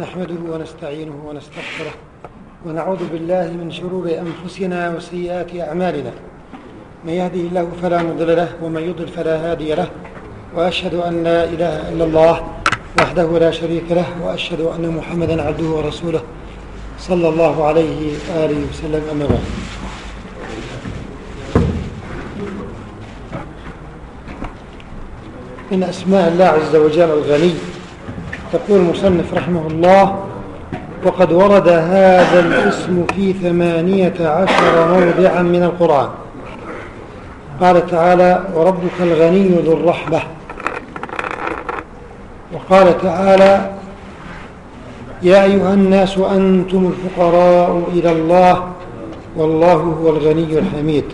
نحمده ونستعينه ونستغفره ونعوذ بالله من شرور أنفسنا وسيئات أعمالنا. من يهده الله فلا مضل له ومن يضل فلا هادي له. وأشهد أن لا إله إلا الله وحده لا شريك له وأشهد أن محمدا عبده ورسوله. صلى الله عليه وآله وسلم أما بعد. من أسماء الله عز وجل الغني يقول المصنف رحمه الله وقد ورد هذا الاسم في ثمانية عشر موضعا من القرآن. قال تعالى وربك الغني ذو الرحمة وقال تعالى يا أيها الناس أنتم الفقراء إلى الله والله هو الغني الحميد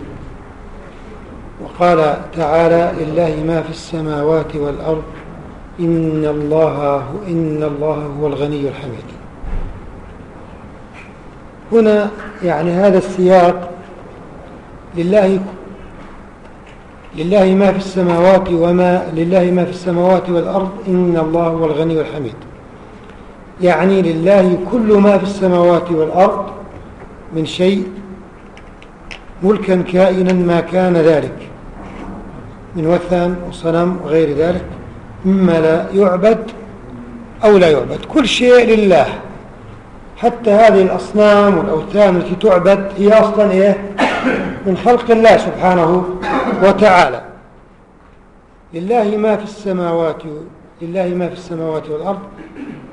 وقال تعالى لله ما في السماوات والأرض إن الله إن الله هو الغني الحميد. هنا يعني هذا السياق لله لله ما في السماوات وما لله ما في السماوات والأرض إن الله هو الغني الحميد. يعني لله كل ما في السماوات والأرض من شيء ملكا كائنا ما كان ذلك. من وثن وصنم وغير ذلك. مما لا يعبد أو لا يعبد. كل شيء لله. حتى هذه الأصنام والأوثان التي تعبد هي أصلا إيه؟ من خلق الله سبحانه وتعالى. لله ما في السماوات لله ما في السماوات والأرض.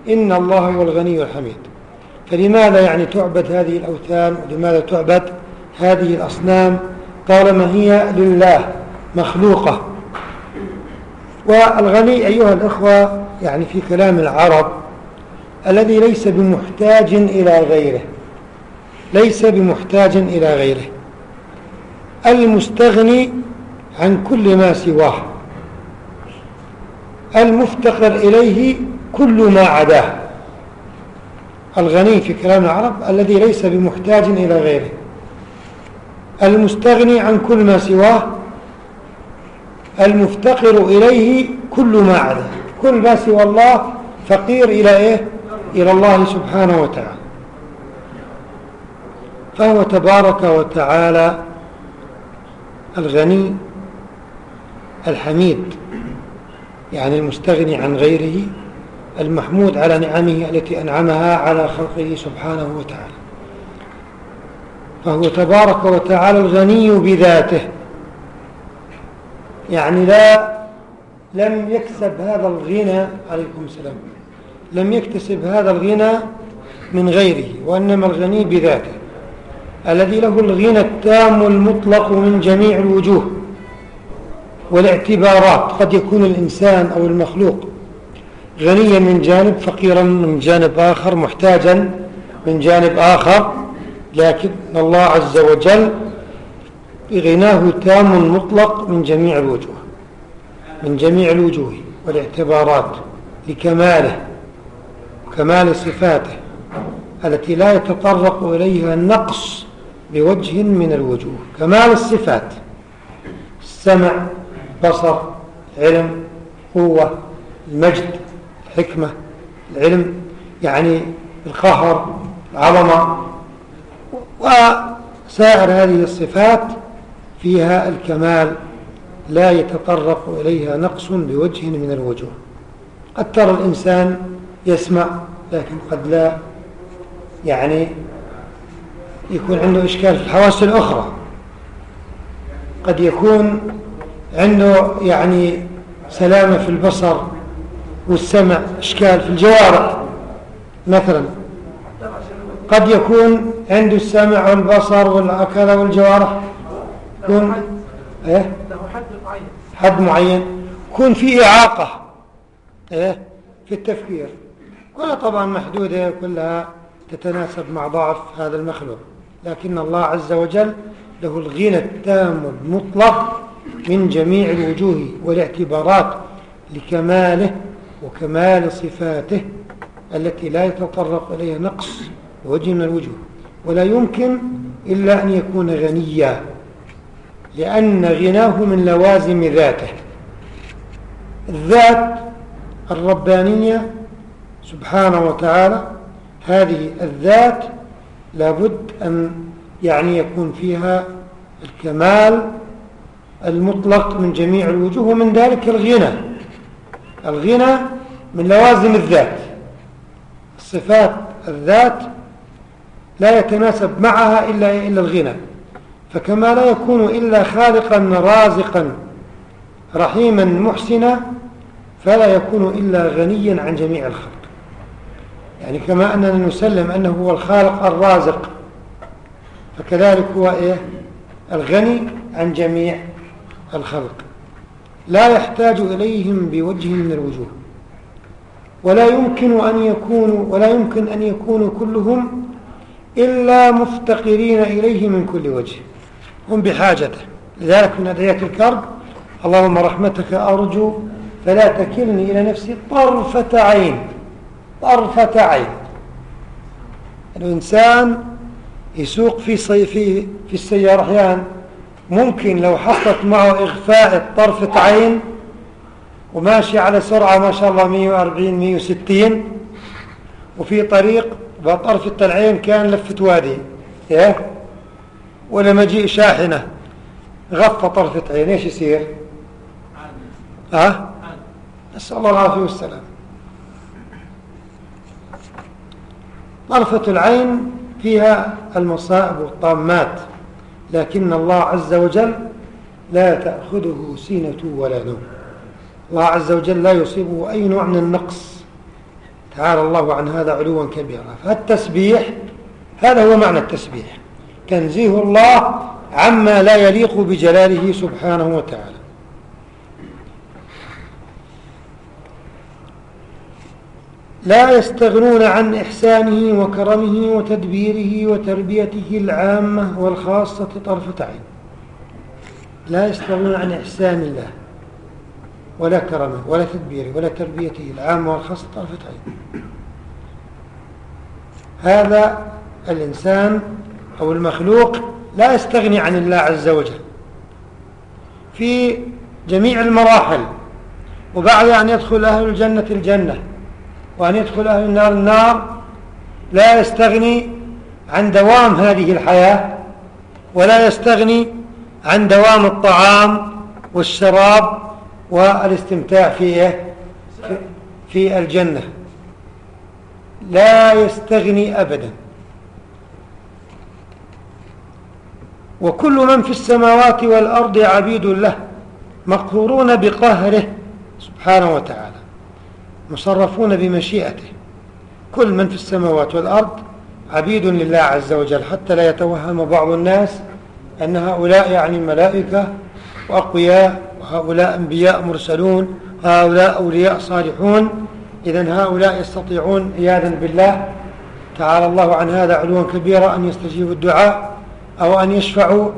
إن الله هو الغني الحميد. فلماذا يعني تعبد هذه الأوثان؟ ولماذا تعبد هذه الأصنام؟ طالما هي لله مخلوقة. والغني أيها الأخوة يعني في كلام العرب الذي ليس بمحتاج إلى غيره. ليس بمحتاج إلى غيره. المستغني عن كل ما سواه. المفتقر إليه كل ما عداه. الغني في كلام العرب الذي ليس بمحتاج إلى غيره. المستغني عن كل ما سواه المفتقر إليه كل ما عداه كل ما سوى الله فقير إلى إيه؟ إلى الله سبحانه وتعالى. فهو تبارك وتعالى الغني الحميد يعني المستغني عن غيره المحمود على نعمه التي أنعمها على خلقه سبحانه وتعالى. فهو تبارك وتعالى الغني بذاته. يعني لا لم يكسب هذا الغنى عليكم السلام لم يكتسب هذا الغنى من غيره وإنما الغني بذاته الذي له الغنى التام المطلق من جميع الوجوه والاعتبارات قد يكون الإنسان أو المخلوق غنيا من جانب فقيرا من جانب آخر محتاجا من جانب آخر لكن الله عز وجل غناه تام مطلق من جميع الوجوه من جميع الوجوه والاعتبارات لكماله وكمال صفاته التي لا يتطرق إليها النقص بوجه من الوجوه كمال الصفات السمع بصر علم قوة المجد الحكمة العلم يعني القهر العظمة وسائر هذه الصفات فيها الكمال لا يتطرق إليها نقص بوجه من الوجوه. قد ترى الإنسان يسمع لكن قد لا يعني يكون عنده إشكال في الحواس الأخرى. قد يكون عنده يعني سلامة في البصر والسمع إشكال في الجوارح مثلا. قد يكون عنده السمع والبصر والأكل والجوارح يكون إيه؟ له حد معين. حد معين. يكون في إعاقة إيه؟ في التفكير. كلها طبعا محدودة كلها تتناسب مع ضعف هذا المخلوق. لكن الله عز وجل له الغنى التام المطلق من جميع الوجوه والاعتبارات لكماله وكمال صفاته التي لا يتطرق إليها نقص وجه من الوجوه. ولا يمكن إلا أن يكون غنيا. لأن غناه من لوازم ذاته. الذات الربانية سبحانه وتعالى هذه الذات لابد أن يعني يكون فيها الكمال المطلق من جميع الوجوه ومن ذلك الغنى. الغنى من لوازم الذات. صفات الذات لا يتناسب معها إلا, إلا الغنى. فكما لا يكون إلا خالقا رازقا رحيما محسنا فلا يكون إلا غنيا عن جميع الخلق. يعني كما أننا نسلم أنه هو الخالق الرازق فكذلك هو إيه؟ الغني عن جميع الخلق. لا يحتاج إليهم بوجه من الوجوه. ولا يمكن أن يكونوا ولا يمكن أن يكونوا كلهم إلا مفتقرين إليه من كل وجه. هم بحاجته. لذلك من أدعية الكرب اللهم رحمتك أرجو فلا تكلني إلى نفسي طرفة عين. طرفة عين. الإنسان يسوق في في في السيارة أحيانا. ممكن لو حطت معه إغفاء طرفة عين وماشي على سرعة ما شاء الله 140 160 وفي طريق بطرفة العين كان لفة وادي. إيه؟ ولما جيء شاحنة. غفى طرفة عين. إيش يصير؟ ها؟ أه؟ نسأل الله العافية والسلام. طرفة العين فيها المصائب والطامات لكن الله عز وجل لا تأخذه سينة ولا نوم. الله عز وجل لا يصيبه أي نوع من النقص. تعالى الله عن هذا علوا كبيرا. فالتسبيح هذا هو معنى التسبيح. تنزيه الله عما لا يليق بجلاله سبحانه وتعالى. لا يستغنون عن إحسانه وكرمه وتدبيره وتربيته العامة والخاصة طرفة عين. لا يستغنون عن إحسان الله ولا كرمه ولا تدبيره ولا تربيته العامة والخاصة طرفة عين. هذا الإنسان أو المخلوق لا يستغني عن الله عز وجل. في جميع المراحل وبعد أن يدخل أهل الجنة الجنة وأن يدخل أهل النار النار لا يستغني عن دوام هذه الحياة ولا يستغني عن دوام الطعام والشراب والاستمتاع في في الجنة. لا يستغني أبدا. وكل من في السماوات والأرض عبيد له مقهورون بقهره سبحانه وتعالى مصرفون بمشيئته. كل من في السماوات والأرض عبيد لله عز وجل حتى لا يتوهم بعض الناس أن هؤلاء يعني ملائكة وأقوياء وهؤلاء أنبياء مرسلون وهؤلاء أولياء صالحون. إذا هؤلاء يستطيعون عياذا بالله. تعالى الله عن هذا علوا كبيرا أن يستجيبوا الدعاء. أو أن يشفعوا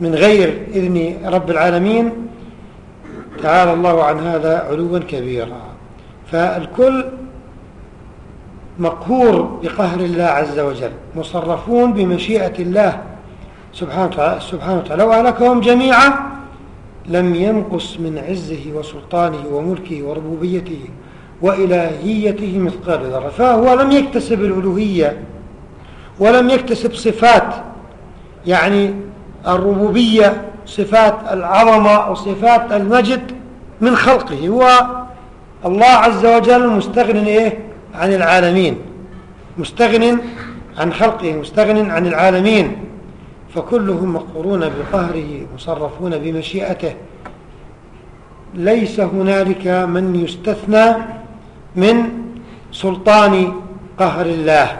من غير إذن رب العالمين تعالى الله عن هذا علوا كبيرا. فالكل مقهور بقهر الله عز وجل مصرفون بمشيئة الله سبحانه وتعالى, سبحانه وتعالى. لو أهلكهم جميعا لم ينقص من عزه وسلطانه وملكه وربوبيته وإلهيته مثقال ذرة. فهو لم يكتسب الألوهية ولم يكتسب صفات يعني الربوبية صفات العظمة وصفات المجد من خلقه. هو الله عز وجل مستغن إيه؟ عن العالمين. مستغن عن خلقه مستغن عن العالمين. فكلهم مقرون بقهره مصرفون بمشيئته. ليس هنالك من يستثنى من سلطان قهر الله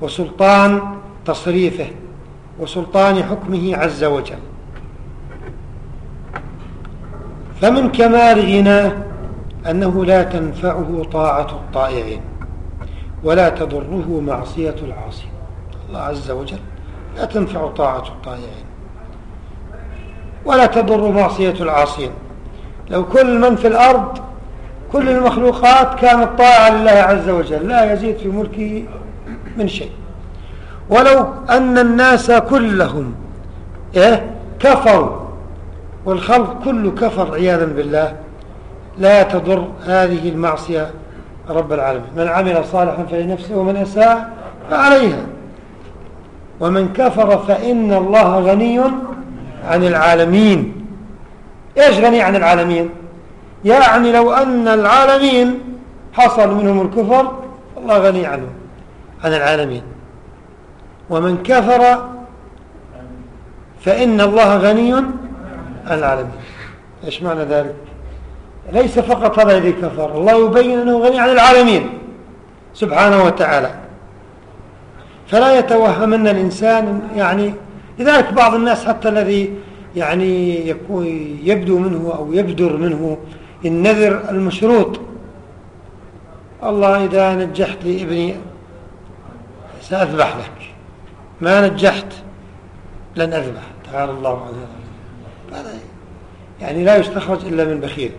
وسلطان تصريفه. وسلطان حكمه عز وجل. فمن كمال غناه أنه لا تنفعه طاعة الطائعين ولا تضره معصية العاصي. الله عز وجل لا تنفع طاعة الطائعين ولا تضر معصية العاصين. لو كل من في الأرض كل المخلوقات كانت طاعة لله عز وجل لا يزيد في ملكه من شيء. ولو أن الناس كلهم إيه؟ كفروا والخلق كله كفر عياذا بالله لا تضر هذه المعصية رب العالمين. من عمل صالحا فلنفسه ومن أساء فعليها. ومن كفر فإن الله غني عن العالمين. إيش غني عن العالمين؟ يعني لو أن العالمين حصل منهم الكفر الله غني عنهم عن العالمين. ومن كفر فإن الله غني عن العالمين. إيش معنى ذلك؟ ليس فقط هذا الذي كفر الله يبين أنه غني عن العالمين سبحانه وتعالى. فلا يتوهمن الإنسان يعني لذلك بعض الناس حتى الذي يعني يكون يبدو منه أو يبدر منه النذر المشروط. الله إذا نجحت لي ابني سأذبح لك. ما نجحت لن أذبح تعالى الله عنه هذا يعني لا يستخرج إلا من بخيل.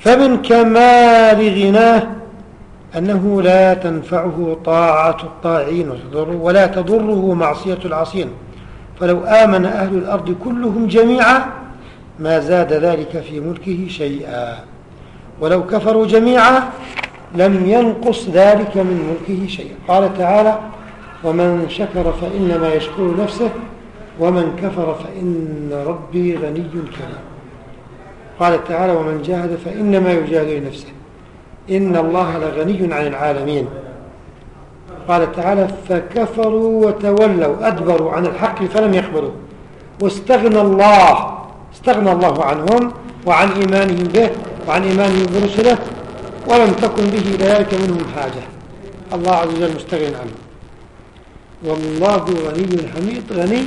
فمن كمال غناه أنه لا تنفعه طاعة الطاعين ولا تضره معصية العاصين. فلو آمن أهل الأرض كلهم جميعا ما زاد ذلك في ملكه شيئا. ولو كفروا جميعا لم ينقص ذلك من ملكه شيئا. قال تعالى ومن شكر فإنما يشكر نفسه ومن كفر فإن ربي غني كريم قال تعالى ومن جاهد فإنما يجاهد لنفسه إن الله لغني عن العالمين. قال تعالى فكفروا وتولوا أدبروا عن الحق فلم يقبلوا واستغنى الله استغنى الله عنهم وعن إيمانهم به وعن إيمانهم برسله ولم تكن به ذلك منهم حاجة. الله عز وجل مستغن عنه. والله غني حميد غني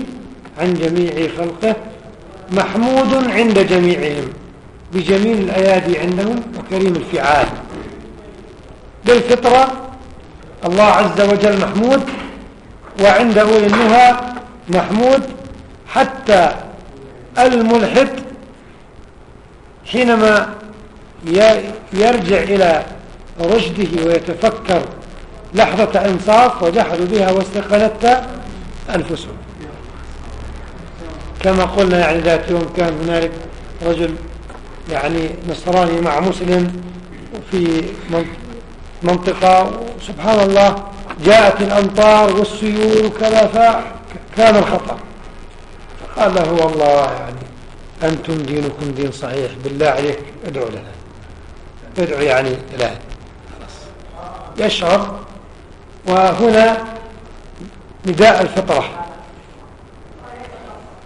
عن جميع خلقه محمود عند جميعهم بجميل الأيادي عندهم وكريم الفعال. بالفطرة الله عز وجل محمود وعند أولي النهى محمود حتى الملحد حينما يرجع إلى رشده ويتفكر لحظة إنصاف وجحدوا بها واستقلت أنفسهم. كما قلنا يعني ذات يوم كان هنالك رجل يعني نصراني مع مسلم في منطقة سبحان الله جاءت الأمطار والسيول وكذا فكان الخطأ. فقال له والله يعني أنتم دينكم دين صحيح بالله عليك ادعوا لنا. ادعوا يعني إله يشعر وهنا نداء الفطرة.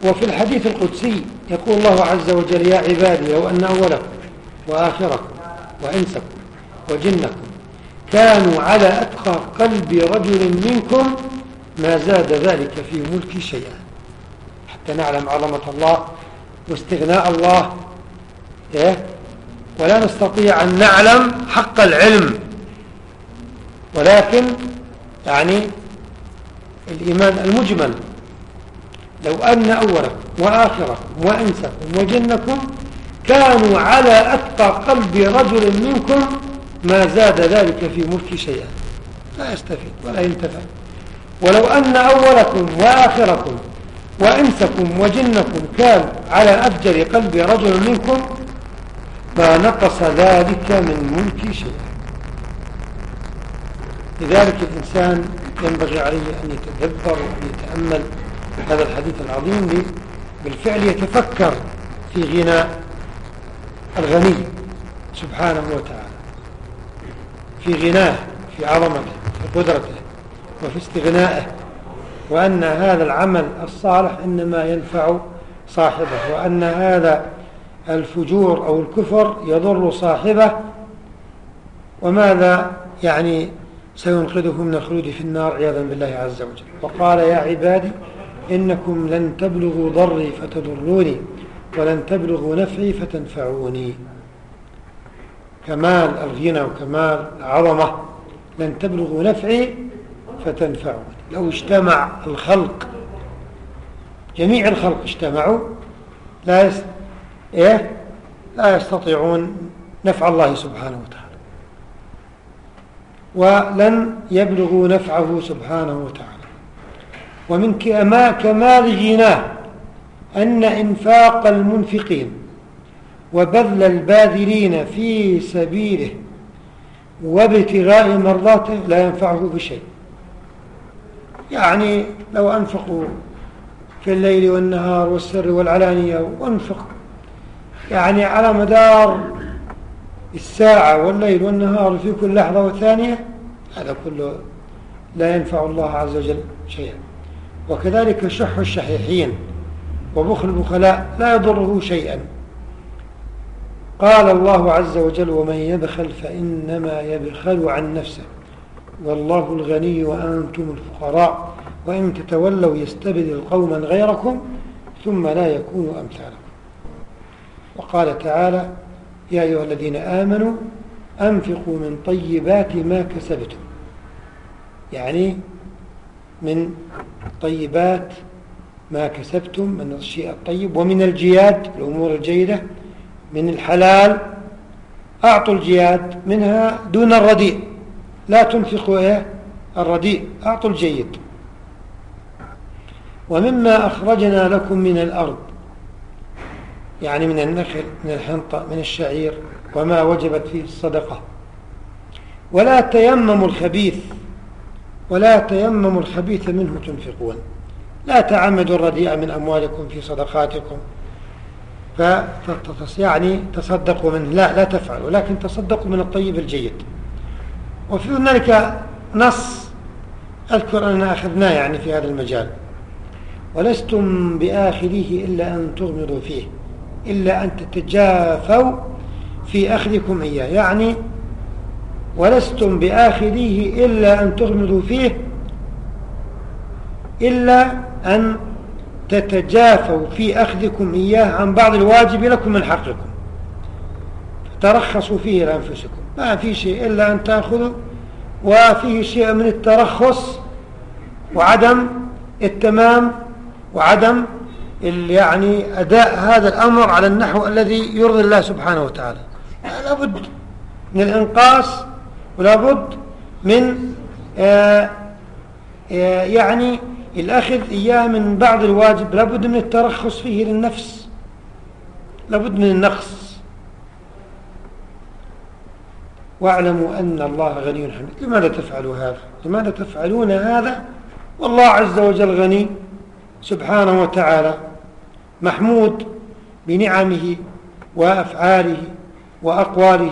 وفي الحديث القدسي يقول الله عز وجل يا عبادي لو أن أولكم وآخركم وإنسكم وجنكم كانوا على أتقى قلب رجل منكم ما زاد ذلك في ملكي شيئا. حتى نعلم عظمة الله واستغناء الله إيه؟ ولا نستطيع أن نعلم حق العلم. ولكن يعني الإيمان المجمل. لو أن أولكم وآخركم وإنسكم وجنكم كانوا على أتقى قلب رجل منكم ما زاد ذلك في ملك شيئا. لا يستفيد ولا ينتفع. ولو أن أولكم وآخركم وإنسكم وجنكم كان على أفجر قلب رجل منكم ما نقص ذلك من ملك شيئا. لذلك الإنسان ينبغي عليه أن يتدبر وأن يتأمل هذا الحديث العظيم بالفعل يتفكر في غنى الغني سبحانه وتعالى في غناه في عظمته في قدرته وفي استغنائه وأن هذا العمل الصالح إنما ينفع صاحبه وأن هذا الفجور أو الكفر يضر صاحبه وماذا يعني سينقذه من الخلود في النار عياذا بالله عز وجل. وقال يا عبادي إنكم لن تبلغوا ضري فتضروني ولن تبلغوا نفعي فتنفعوني. كمال الغنى وكمال العظمة لن تبلغوا نفعي فتنفعوني. لو اجتمع الخلق جميع الخلق اجتمعوا لا يست... إيه؟ لا يستطيعون نفع الله سبحانه وتعالى. ولن يبلغوا نفعه سبحانه وتعالى. ومن كمال غناه أن إنفاق المنفقين وبذل الباذلين في سبيله وابتغاء مرضاته لا ينفعه بشيء. يعني لو أنفقوا في الليل والنهار والسر والعلانية وأنفق يعني على مدار الساعة والليل والنهار في كل لحظة وثانية هذا كله لا ينفع الله عز وجل شيئا. وكذلك شح الشحيحين وبخل البخلاء لا يضره شيئا. قال الله عز وجل ومن يبخل فإنما يبخل عن نفسه. والله الغني وأنتم الفقراء. وإن تتولوا يستبدل قوما غيركم ثم لا يكونوا أمثالكم. وقال تعالى يا أيها الذين آمنوا أنفقوا من طيبات ما كسبتم. يعني من طيبات ما كسبتم من الشيء الطيب ومن الجياد الأمور الجيدة من الحلال. أعطوا الجياد منها دون الرديء. لا تنفقوا إيه؟ الرديء. أعطوا الجيد. ومما أخرجنا لكم من الأرض. يعني من النخل من الحنطة من الشعير وما وجبت فيه الصدقة. ولا تيمموا الخبيث ولا تيمموا الخبيث منه تنفقون. لا تعمدوا الرديء من أموالكم في صدقاتكم. يعني تصدقوا منه. لا لا تفعلوا لكن تصدقوا من الطيب الجيد. وفي هنالك نص أذكر أننا أخذناه يعني في هذا المجال. ولستم بآخذه إلا أن تغمضوا فيه. إلا أن تتجافوا في أخذكم إياه. يعني ولستم بآخذيه إلا أن تغمضوا فيه إلا أن تتجافوا في أخذكم إياه عن بعض الواجب لكم من حقكم. ترخصوا فيه لأنفسكم. ما في شيء إلا أن تأخذوا وفيه شيء من الترخص وعدم التمام وعدم يعني أداء هذا الأمر على النحو الذي يرضي الله سبحانه وتعالى. لابد من الإنقاص ولابد من آآ آآ يعني الأخذ إياه من بعض الواجب. لابد من الترخص فيه للنفس. لابد من النقص. واعلموا أن الله غني حميد. لماذا تفعلوا هذا؟ لماذا تفعلون هذا؟ والله عز وجل غني سبحانه وتعالى. محمود بنعمه وأفعاله وأقواله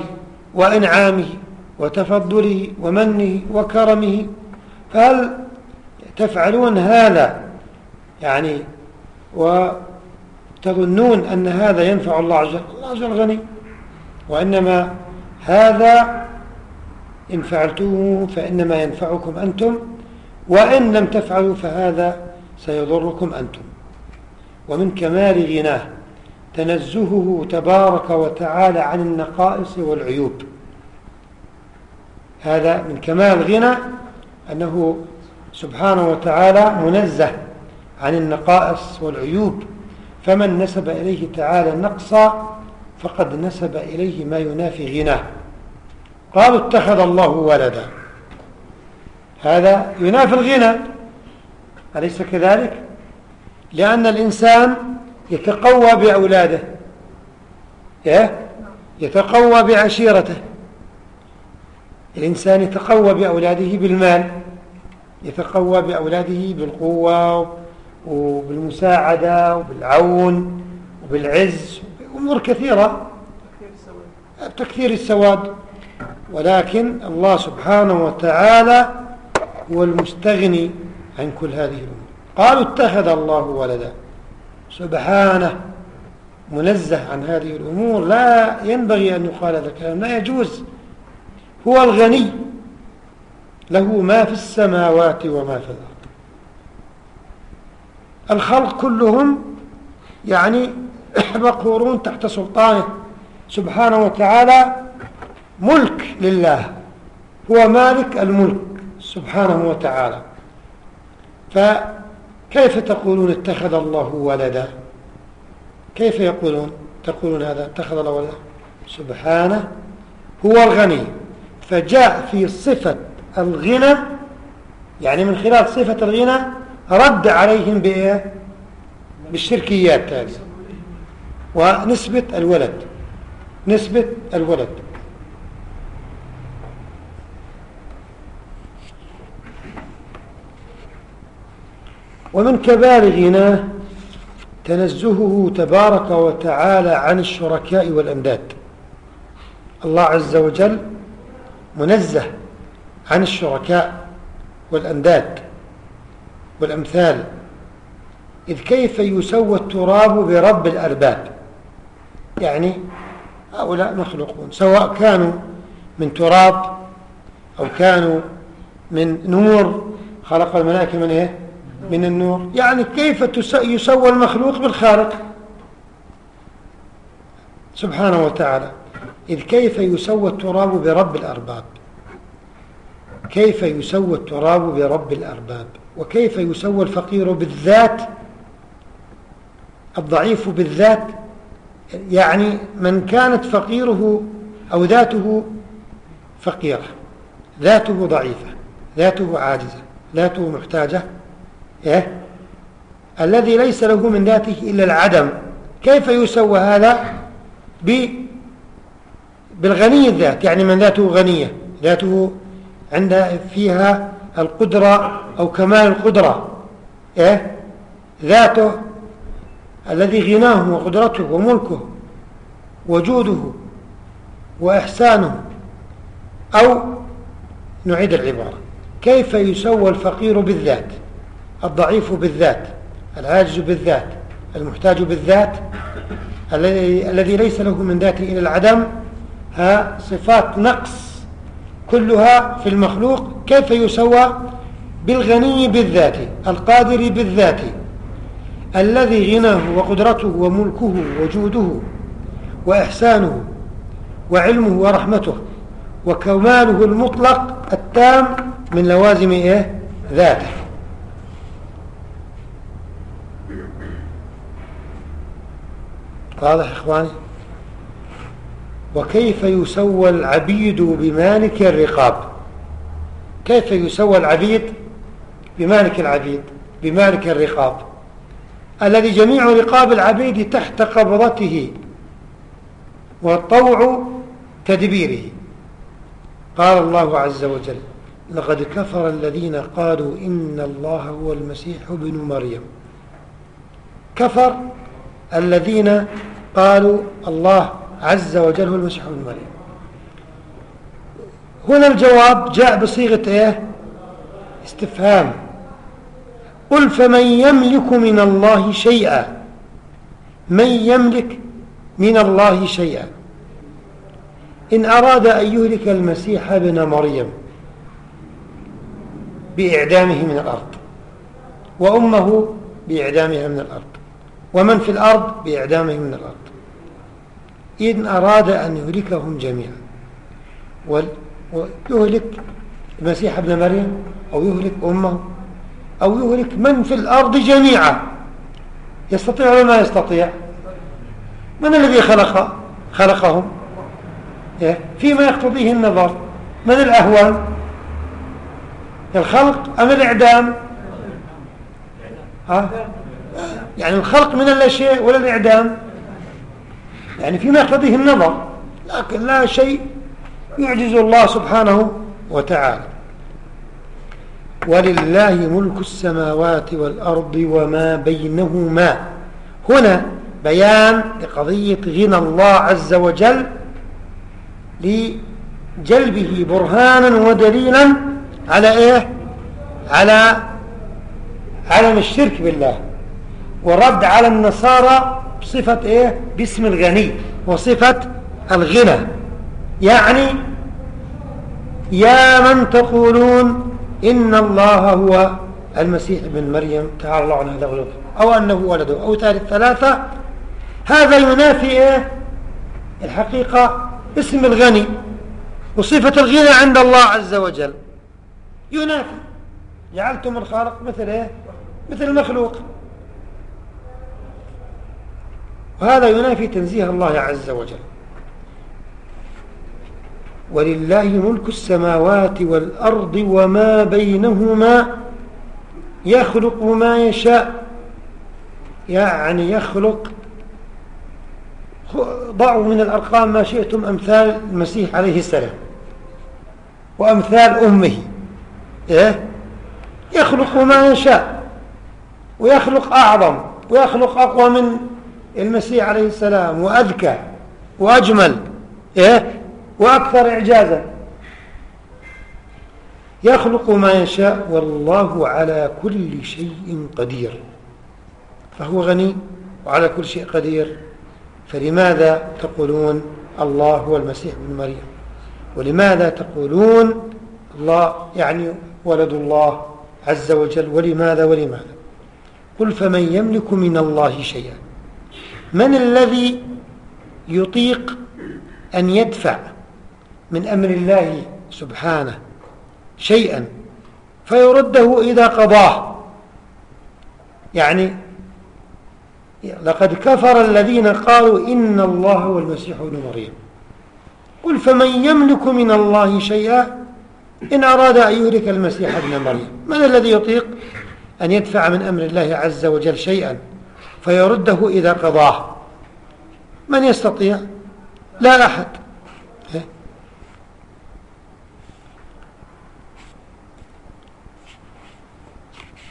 وإنعامه وتفضله ومنه وكرمه فهل تفعلون هذا؟ يعني وتظنون أن هذا ينفع الله عز وجل؟ الله عز وجل غني. وإنما هذا إن فعلتوه فإنما ينفعكم أنتم وإن لم تفعلوا فهذا سيضركم أنتم. ومن كمال غناه. تنزهه تبارك وتعالى عن النقائص والعيوب. هذا من كمال غنى أنه سبحانه وتعالى منزه عن النقائص والعيوب. فمن نسب إليه تعالى نقصا فقد نسب إليه ما ينافي غناه. قالوا اتخذ الله ولدا. هذا ينافي الغنى. أليس كذلك؟ لأن الإنسان يتقوى بأولاده. يتقوى بعشيرته. الإنسان يتقوى بأولاده بالمال. يتقوى بأولاده بالقوة وبالمساعدة وبالعون وبالعز. أمور كثيرة. تكثير السواد. ولكن الله سبحانه وتعالى هو المستغني عن كل هذه الأمور. قالوا اتخذ الله ولدا. سبحانه منزه عن هذه الأمور لا ينبغي أن يقال هذا الكلام لا يجوز. هو الغني له ما في السماوات وما في الأرض. الخلق كلهم يعني مقهورون تحت سلطانه. سبحانه وتعالى ملك لله. هو مالك الملك سبحانه وتعالى. فكيف تقولون اتخذ الله ولدا؟ كيف يقولون؟ تقولون هذا اتخذ الله ولدا؟ سبحانه هو الغني. فجاء في صفة الغنى يعني من خلال صفة الغنى رد عليهم بإيه؟ بالشركيات. هذه ونسبة الولد. نسبة الولد. ومن كبار غناه تنزهه تبارك وتعالى عن الشركاء والأنداد الله عز وجل منزه عن الشركاء والأنداد والأمثال إذ كيف يسوى التراب برب الأرباب يعني هؤلاء مخلوقون سواء كانوا من تراب أو كانوا من نور خلق الملائكة من إيه؟ من النور. يعني كيف يسوى المخلوق بالخالق سبحانه وتعالى. إذ كيف يسوى التراب برب الأرباب؟ كيف يسوى التراب برب الأرباب؟ وكيف يسوى الفقير بالذات؟ الضعيف بالذات؟ يعني من كانت فقيره أو ذاته فقيرة ذاته ضعيفة ذاته عاجزة ذاته محتاجة إيه؟ الذي ليس له من ذاته إلا العدم. كيف يسوى هذا؟ ب بالغني الذات يعني من ذاته غنية ذاته عند فيها القدرة أو كمال القدرة. إيه؟ ذاته الذي غناه وقدرته وملكه وجوده وإحسانه. أو نعيد العبارة كيف يسوى الفقير بالذات؟ الضعيف بالذات العاجز بالذات المحتاج بالذات الذي ليس له من ذاته إلى العدم ها صفات نقص كلها في المخلوق كيف يسوى بالغني بالذات القادر بالذات الذي غناه وقدرته وملكه وجوده وإحسانه وعلمه ورحمته وكماله المطلق التام من لوازم إيه؟ ذاته واضح إخواني؟ وكيف يسوى العبيد بمالك الرقاب؟ كيف يسوى العبيد بمالك العبيد بمالك الرقاب؟ الذي جميع رقاب العبيد تحت قبضته وطوع تدبيره. قال الله عز وجل لقد كفر الذين قالوا إن الله هو المسيح ابن مريم. كفر الذين قالوا الله عز وجل هو المسيح ابن مريم. هنا الجواب جاء بصيغة إيه؟ استفهام. قل فمن يملك من الله شيئا. من يملك من الله شيئا. إن أراد أن يهلك المسيح ابن مريم بإعدامه من الأرض. وأمه بإعدامها من الأرض. ومن في الأرض بإعدامه من الأرض. إن أراد أن يهلكهم جميعا. ويهلك المسيح ابن مريم أو يهلك أمه أو يهلك من في الأرض جميعا. يستطيع ولا ما يستطيع؟ من الذي خلق خلقهم؟ إيه؟ فيما يقتضيه النظر. من الأهون الخلق أم الإعدام؟ ها؟ يعني الخلق من لا شيء ولا الإعدام. يعني فيما يقتضيه النظر لكن لا شيء يعجز الله سبحانه وتعالى. ولله ملك السماوات والأرض وما بينهما. هنا بيان لقضية غنى الله عز وجل لجلبه برهانا ودليلا على إيه؟ على علم الشرك بالله. ورد على النصارى بصفة إيه؟ باسم الغني وصفة الغنى. يعني يا من تقولون إن الله هو المسيح بن مريم تعالى الله عنه هذا أو أنه ولده أو ثالث ثلاثة. هذا ينافي إيه؟ الحقيقة اسم الغني وصفة الغنى عند الله عز وجل. ينافي. جعلتم الخالق مثل إيه؟ مثل المخلوق. وهذا ينافي تنزيه الله عز وجل ولله ملك السماوات والأرض وما بينهما يخلق ما يشاء يعني يخلق ضعوا من الأرقام ما شئتم أمثال المسيح عليه السلام وأمثال أمه إيه؟ يخلق ما يشاء ويخلق أعظم ويخلق أقوى من المسيح عليه السلام وأذكى وأجمل إيه؟ وأكثر إعجازا. يخلق ما يشاء والله على كل شيء قدير. فهو غني وعلى كل شيء قدير. فلماذا تقولون الله هو المسيح بن مريم؟ ولماذا تقولون الله يعني ولد الله عز وجل؟ ولماذا ولماذا؟ قل فمن يملك من الله شيئا. من الذي يطيق أن يدفع من أمر الله سبحانه شيئا فيرده إذا قضاه؟ يعني لقد كفر الذين قالوا إن الله هو المسيح ابن مريم. قل فمن يملك من الله شيئا؟ إن أراد أن يهلك المسيح ابن مريم. من الذي يطيق أن يدفع من أمر الله عز وجل شيئا؟ فيرده إذا قضاه. من يستطيع؟ لا أحد.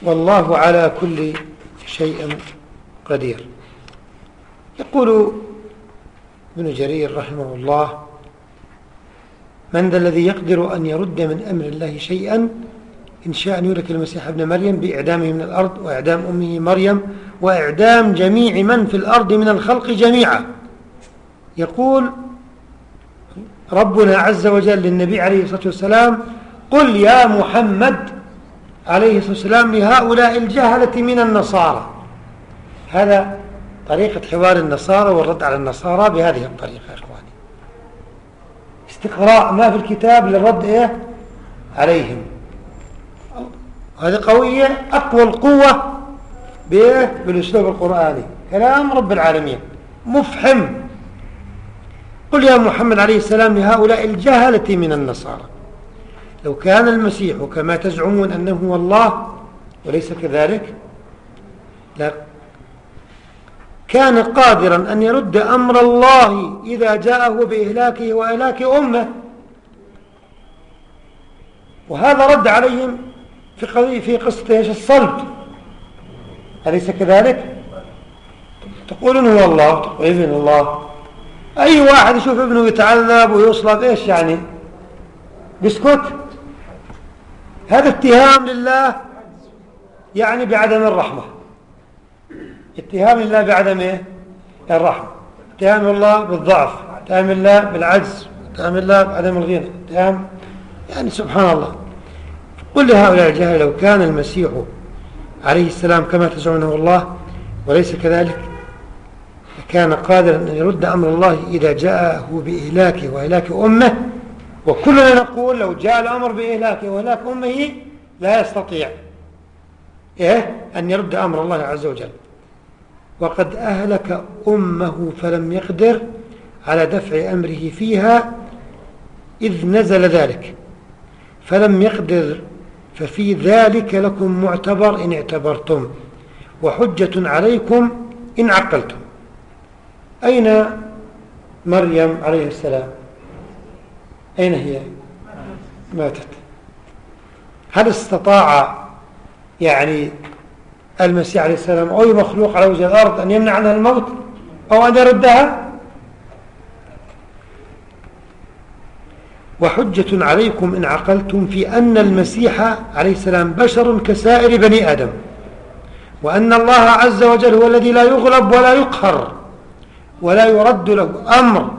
والله على كل شيء قدير. يقول ابن جرير رحمه الله من ذا الذي يقدر أن يرد من أمر الله شيئا إن شاء أن يهلك المسيح ابن مريم بإعدامه من الأرض وإعدام أمه مريم وإعدام جميع من في الأرض من الخلق جميعا. يقول ربنا عز وجل للنبي عليه الصلاة والسلام قل يا محمد عليه الصلاة والسلام لهؤلاء الجهلة من النصارى. هذا طريقة حوار النصارى والرد على النصارى بهذه الطريقة يا إخواني. استقراء ما في الكتاب للرد إيه؟ عليهم. هذه قوية أقوى القوة بإيه؟ بالأسلوب القرآني. كلام رب العالمين. مفحم. قل يا محمد عليه السلام لهؤلاء الجهلة من النصارى. لو كان المسيح كما تزعمون أنه هو الله وليس كذلك لا. كان قادرا أن يرد أمر الله إذا جاءه بإهلاكه وإهلاك أمه. وهذا رد عليهم في قضية في قصة إيش؟ الصلب. أليس كذلك؟ تقولون هو الله تقول ابن الله أي واحد يشوف ابنه يتعذب ويصلب إيش يعني؟ بيسكت هذا اتهام لله يعني بعدم الرحمة. اتهام الله بعدم إيه؟ الرحمة. اتهام الله بالضعف اتهام الله بالعجز اتهام الله بعدم الغنى. اتهام يعني سبحان الله. قل لهؤلاء الجهل لو كان المسيح عليه السلام كما تزعمونه الله وليس كذلك؟ كان قادرا أن يرد أمر الله إذا جاءه بإهلاكه وإهلاك أمه. وكلنا نقول لو جاء الأمر بإهلاكه وإهلاك أمه لا يستطيع. إيه؟ أن يرد أمر الله عز وجل. وقد أهلك أمه فلم يقدر على دفع أمره فيها إذ نزل ذلك. فلم يقدر ففي ذلك لكم معتبر إن اعتبرتم وحجة عليكم إن عقلتم. أين مريم عليه السلام؟ أين هي؟ ماتت. هل استطاع يعني المسيح عليه السلام أو مخلوق على وجه الأرض أن يمنع عنها الموت أو أن يردها؟ وحجة عليكم إن عقلتم في أن المسيح عليه السلام بشر كسائر بني آدم وأن الله عز وجل هو الذي لا يغلب ولا يقهر ولا يرد له أمر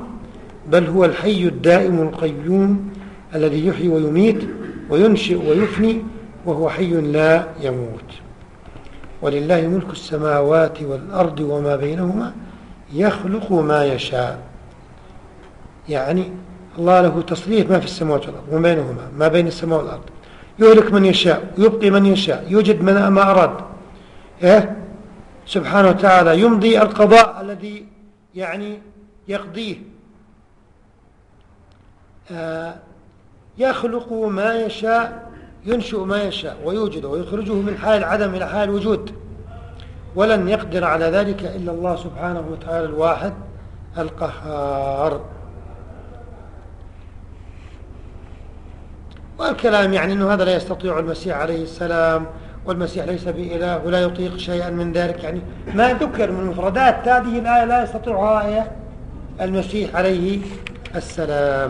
بل هو الحي الدائم القيوم الذي يحيي ويميت وينشئ ويفني وهو حي لا يموت. ولله ملك السماوات والأرض وما بينهما يخلق ما يشاء. يعني الله له تصريف ما في السماوات والأرض وما بينهما ما بين السماء والأرض. يهلك من يشاء ويبقي من يشاء يوجد من ما أراد. إيه؟ سبحانه وتعالى يمضي القضاء الذي يعني يقضيه. آه يخلق ما يشاء ينشئ ما يشاء ويوجد ويخرجه من حال العدم إلى حال الوجود ولن يقدر على ذلك إلا الله سبحانه وتعالى الواحد القهار. والكلام يعني أنه هذا لا يستطيع المسيح عليه السلام والمسيح ليس بإله ولا يطيق شيئا من ذلك. يعني ما ذكر من مفردات هذه الآية لا يستطيعها آية؟ المسيح عليه السلام.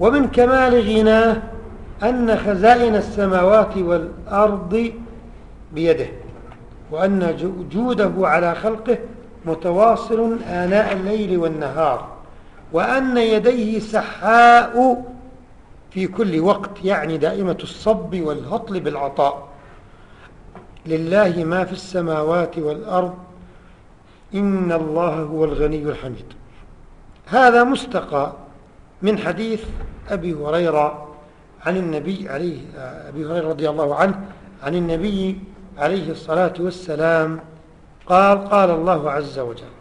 ومن كمال غناه أن خزائن السماوات والأرض بيده وأن جوده على خلقه متواصل آناء الليل والنهار. وأن يديه سحاء في كل وقت يعني دائمة الصب والهطل بالعطاء. لله ما في السماوات والأرض إن الله هو الغني الحميد. هذا مستقى من حديث أبي هريرة عن النبي عليه أبي هريرة رضي الله عنه عن النبي عليه الصلاة والسلام قال قال الله عز وجل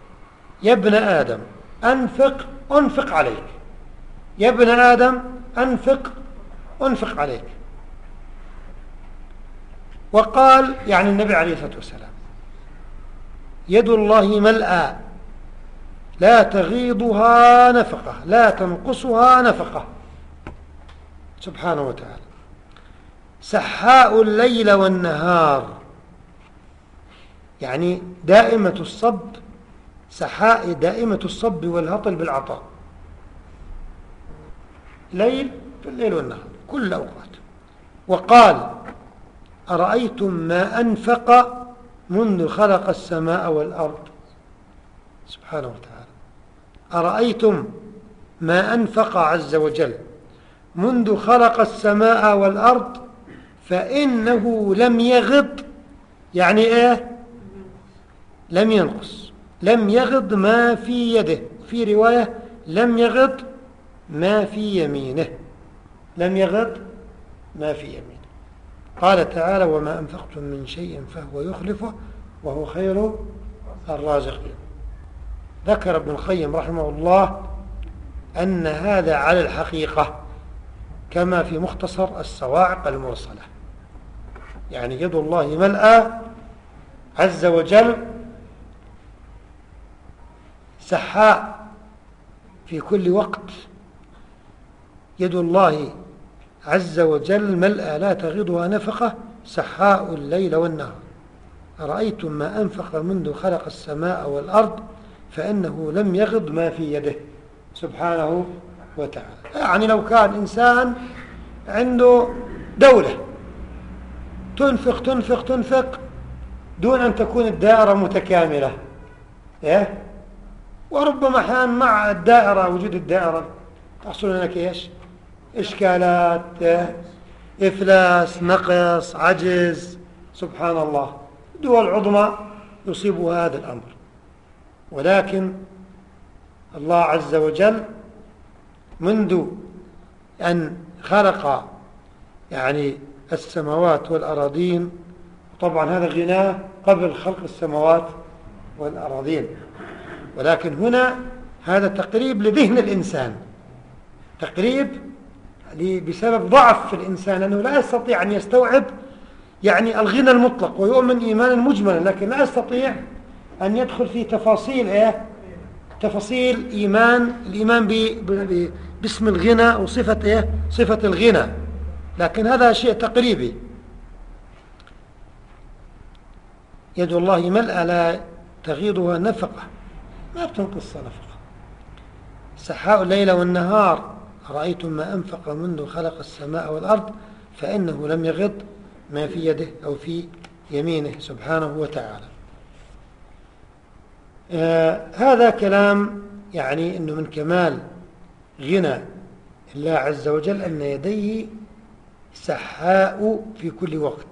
يا ابن آدم أنفق أنفق عليك. يا ابن آدم أنفق أنفق عليك. وقال يعني النبي عليه الصلاة والسلام يد الله ملأى لا تغيضها نفقة لا تنقصها نفقة. سبحانه وتعالى. سحاء الليل والنهار. يعني دائمة الصب سحاء دائمة الصب والهطل بالعطاء. ليل في الليل والنهار كل الأوقات. وقال أرأيتم ما أنفق منذ خلق السماء والأرض؟ سبحانه وتعالى. أرأيتم ما أنفق عز وجل منذ خلق السماء والأرض فإنه لم يغض يعني إيه؟ لم ينقص. لم يغض ما في يده. في رواية لم يغض ما في يمينه. لم يغض ما في يمينه. قال تعالى وما أنفقتم من شيء فهو يخلفه وهو خير الرازقين. ذكر ابن القيم رحمه الله أن هذا على الحقيقة كما في مختصر الصواعق المرسلة. يعني يد الله ملأى عز وجل سحاء في كل وقت. يد الله عز وجل ملأى لا تغضها نفقة سحاء الليل والنهار. أرأيتم ما أنفق منذ خلق السماء والأرض فإنه لم يغض ما في يده. سبحانه وتعالى. يعني لو كان إنسان عنده دولة تنفق تنفق تنفق دون أن تكون الدائرة متكاملة. إيه؟ وربما أحيانا مع الدائرة وجود الدائرة. تحصل لك إيش؟ إشكالات إفلاس نقص عجز. سبحان الله. دول عظمى يصيب هذا الأمر. ولكن الله عز وجل منذ أن خلق يعني السماوات والأراضين طبعا هذا غناه قبل خلق السماوات والأراضين. ولكن هنا هذا تقريب لذهن الإنسان تقريب بسبب ضعف في الإنسان أنه لا يستطيع أن يستوعب يعني الغنى المطلق ويؤمن إيمانا مجملا لكن لا يستطيع أن يدخل في تفاصيل إيه؟ تفاصيل إيمان الإيمان باسم الغنى وصفة إيه؟ صفة الغنى لكن هذا شيء تقريبي يد الله ملأ لا تغيضها نفقة ما بتنقص نفقة سحاء الليل والنهار رأيتم ما أنفق منذ خلق السماء والأرض فإنه لم يغض ما في يده أو في يمينه سبحانه وتعالى. آه هذا كلام يعني أنه من كمال غنى الله عز وجل أن يديه سحاء في كل وقت.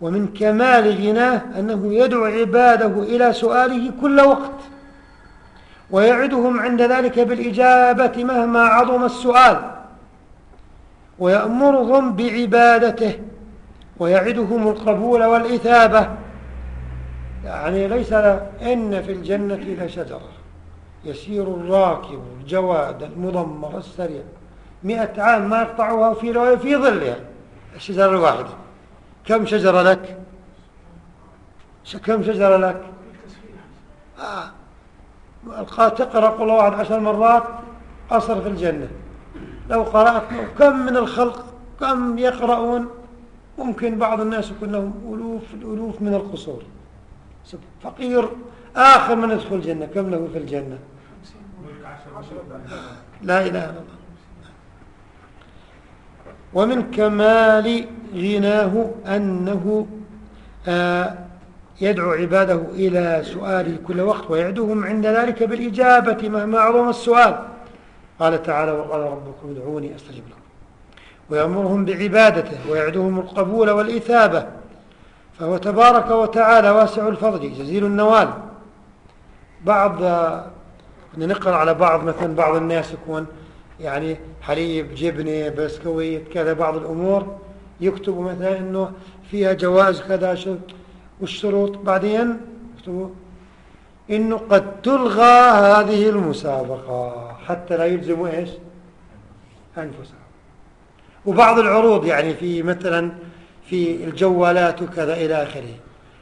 ومن كمال غناه أنه يدعو عباده إلى سؤاله كل وقت ويعدهم عند ذلك بالإجابة مهما عظم السؤال ويأمرهم بعبادته ويعدهم القبول والإثابة. يعني ليس إن في الجنة لشجرة يسير الراكب الجواد المضمر السريع مئة عام ما يقطعها في في ظلها الشجرة الواحدة. كم شجرة لك؟ كم شجرة لك؟ آه. تقرأ قل واحد عشر مرات أصر في الجنة. لو قرأت كم من الخلق كم يقرؤون؟ ممكن بعض الناس يكون لهم ألوف الألوف من القصور. فقير آخر من يدخل الجنة. كم له في الجنة؟ لا إله إلا الله. ومن كمال غناه أنه آه، يدعو عباده إلى سؤاله كل وقت ويعدهم عند ذلك بالإجابة مهما عظم السؤال. قال تعالى وقال ربكم ادعوني أستجب لكم. ويأمرهم بعبادته ويعدهم القبول والإثابة. فهو تبارك وتعالى واسع الفضل جزيل النوال. بعض نقرأ على بعض مثلا بعض الناس يكون يعني حليب جبنة بسكويت كذا بعض الأمور. يكتبوا مثلا أنه فيها جواز كذا والشروط. بعدين يكتبوا إنه قد تلغى هذه المسابقة. حتى لا يلزموا إيش؟ أنفسهم. وبعض العروض يعني في مثلا في الجوالات وكذا إلى آخره.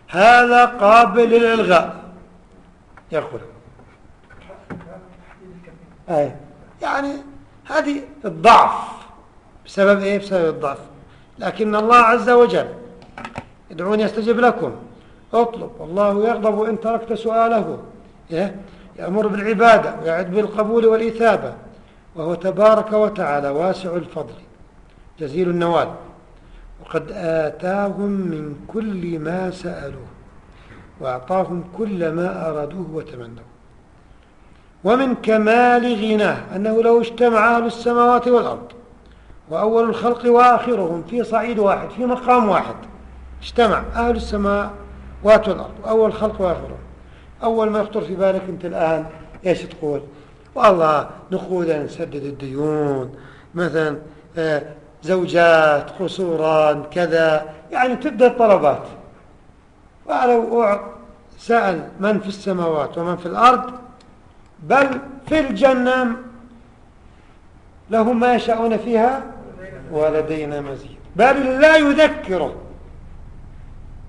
هذا قابل للإلغاء. يقول. يعني هذه الضعف. بسبب إيه؟ بسبب الضعف. لكن الله عز وجل ادعوني أستجب لكم. اطلب والله يغضب إن تركت سؤاله. يأمر بالعبادة ويعد بالقبول والإثابة. وهو تبارك وتعالى واسع الفضل جزيل النوال. وقد آتاهم من كل ما سألوه وأعطاهم كل ما أرادوه وتمنوا ومن كمال غناه أنه لو اجتمع أهل السماوات والأرض وأول الخلق وآخرهم في صعيد واحد في مقام واحد. اجتمع أهل السماوات والأرض وأول الخلق وآخرهم. أول ما يخطر في بالك أنت الآن إيش تقول؟ والله نقودا نسدد الديون مثلا آه، زوجات قصورا كذا يعني تبدأ الطلبات. ولو سأل من في السماوات ومن في الأرض؟ بل في الجنة. لهم ما يشاءون فيها ولدينا مزيد. بل لا يذكره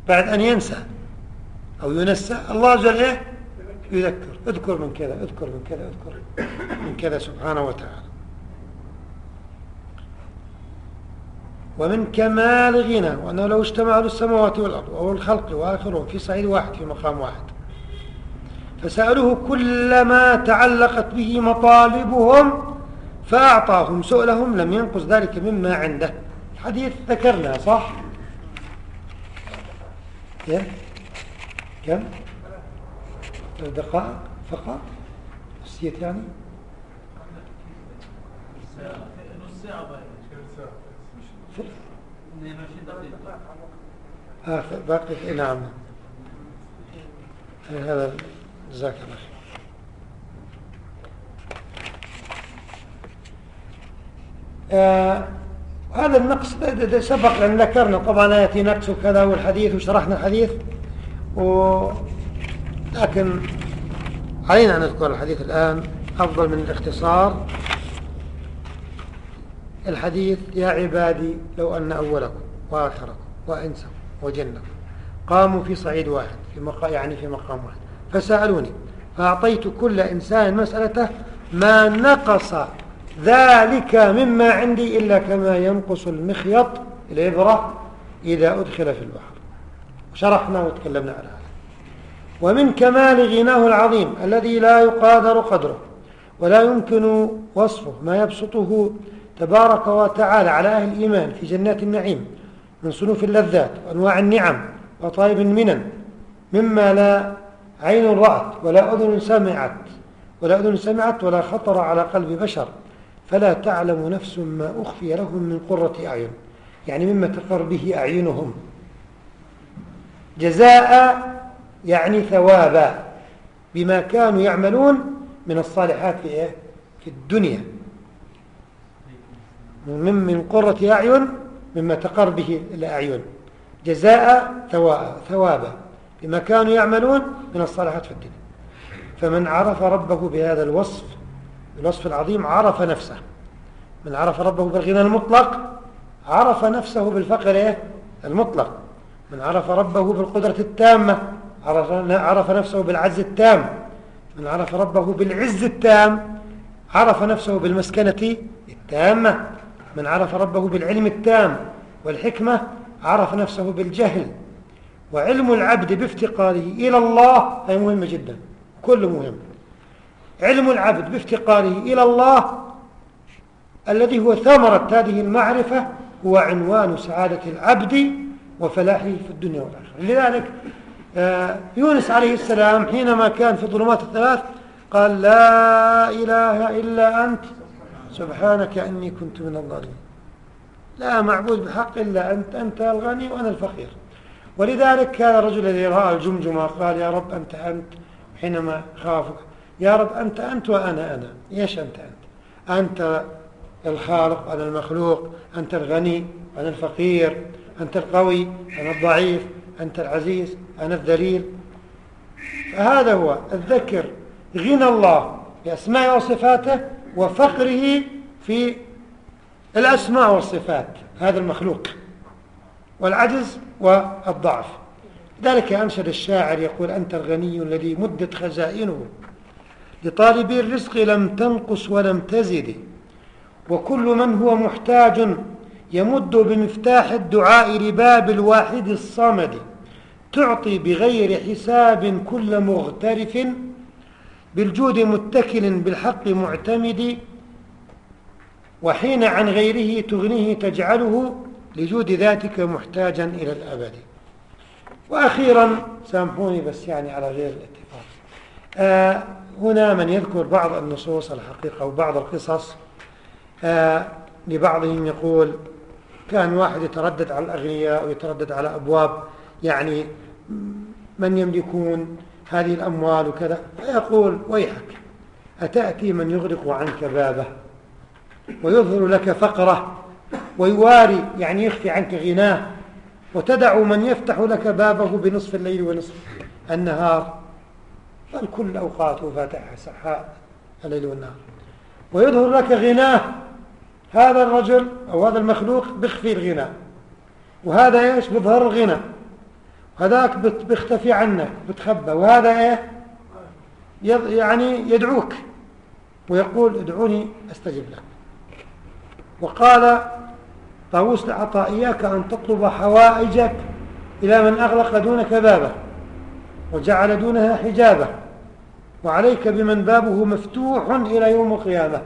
بعد أن ينسى أو ينسى الله وجل إيه؟ يذكر. اذكر من كذا اذكر من كذا اذكر من كذا سبحانه وتعالى. ومن كمال غنى وأنه لو اجتمع السماوات والأرض وهو الخلق وآخرهم في صعيد واحد في مقام واحد. فسألوه كل ما تعلقت به مطالبهم فأعطاهم سؤلهم لم ينقص ذلك مما عنده الحديث ذكرنا صح؟ كم؟ دقائق فقط؟ نسيت يعني؟ باقي نعم هذا جزاك الله خير آه هذا النقص سبق لأن ذكرنا. طبعا يأتي نقص وكذا والحديث وشرحنا الحديث و... لكن علينا أن نذكر الحديث الآن. أفضل من الاختصار. الحديث يا عبادي لو أن أولكم وآخركم وإنسكم وجنكم قاموا في صعيد واحد في مقام يعني في مقام واحد فسألوني فأعطيت كل إنسان مسألته ما نقص ذلك مما عندي إلا كما ينقص المخيط الإبرة إذا أدخل في البحر. شرحنا وتكلمنا على هذا. ومن كمال غناه العظيم الذي لا يقادر قدره ولا يمكن وصفه ما يبسطه تبارك وتعالى على أهل الإيمان في جنات النعيم من صنوف اللذات وأنواع النعم وطائب المنن مما لا عين رأت ولا أذن سمعت ولا أذن سمعت ولا خطر على قلب بشر فلا تعلم نفس ما أخفي لهم من قرة أعين يعني مما تقر به أعينهم. جزاء يعني ثوابا بما كانوا يعملون من الصالحات في إيه؟ في الدنيا. من من قرة أعين مما تقر به الأعين. جزاء ثوابا بما كانوا يعملون من الصالحات في الدنيا. فمن عرف ربه بهذا الوصف الوصف العظيم عرف نفسه. من عرف ربه بالغنى المطلق عرف نفسه بالفقر إيه؟ المطلق. من عرف ربه بالقدرة التامة عرف, نفسه بالعز التام. من عرف ربه بالعز التام عرف نفسه بالمسكنة التامة. من عرف ربه بالعلم التام والحكمة عرف نفسه بالجهل. وعلم العبد بافتقاره إلى الله هي مهمة جدا. كله مهم. علم العبد بافتقاره إلى الله الذي هو ثمرة هذه المعرفة هو عنوان سعادة العبد وفلاحه في الدنيا والآخرة. لذلك آه، يونس عليه السلام حينما كان في الظلمات الثلاث قال لا إله إلا أنت سبحانك إني كنت من الظالمين. لا معبود بحق إلا أنت أنت الغني وأنا الفقير. ولذلك كان الرجل الذي رأى الجمجمة قال يا رب أنت أنت حينما خافك يا رب أنت أنت وأنا أنا. إيش أنت؟ أنت. أنت الخالق أنا المخلوق. أنت الغني أنا الفقير. أنت القوي أنا الضعيف. أنت العزيز أنا الذليل. فهذا هو الذكر. غنى الله بأسماء وصفاته وفقره في الأسماء والصفات هذا المخلوق والعجز والضعف. ذلك أنشد الشاعر يقول أنت الغني الذي مدت خزائنه. لطالبي الرزق لم تنقص ولم تزد. وكل من هو محتاج يمد بمفتاح الدعاء لباب الواحد الصمد. تعطي بغير حساب كل مغترف. بالجود متكل بالحق معتمد. وحين عن غيره تغنيه تجعله لجود ذاتك محتاجا إلى الأبد. وأخيرا سامحوني بس يعني على غير الاتفاق. آه هنا من يذكر بعض النصوص الحقيقة وبعض القصص آه لبعضهم يقول كان واحد يتردد على الأغنياء ويتردد على أبواب يعني من يملكون هذه الأموال وكذا؟ فيقول ويحك أتأتي من يغلق عنك بابه ويظهر لك فقره ويواري يعني يخفي عنك غناه وتدع من يفتح لك بابه بنصف الليل ونصف النهار. بل كل أوقاته فاتحة سحاء الليل والنهار. ويظهر لك غناه هذا الرجل أو هذا المخلوق بيخفي الغنى. وهذا إيش؟ بيظهر الغنى. هذاك بيختفي عنك بتخبى. وهذا إيه؟ يعني يدعوك. ويقول ادعوني أستجب لك. وقال طاووس العطاء إياك أن تطلب حوائجك إلى من أغلق دونك بابه. وجعل دونها حجابه. وعليك بمن بابه مفتوح إلى يوم القيامة.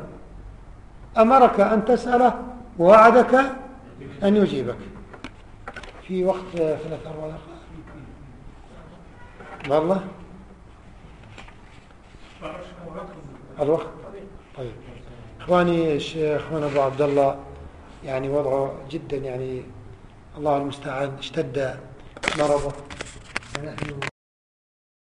أمرك أن تسأله ووعدك أن يجيبك. في وقت ثلاث أربع دقائق. والله الوقت. طيب. إخواني الشيخ أخوان أبو عبد الله يعني وضعه جدا يعني الله المستعان اشتد مرضه.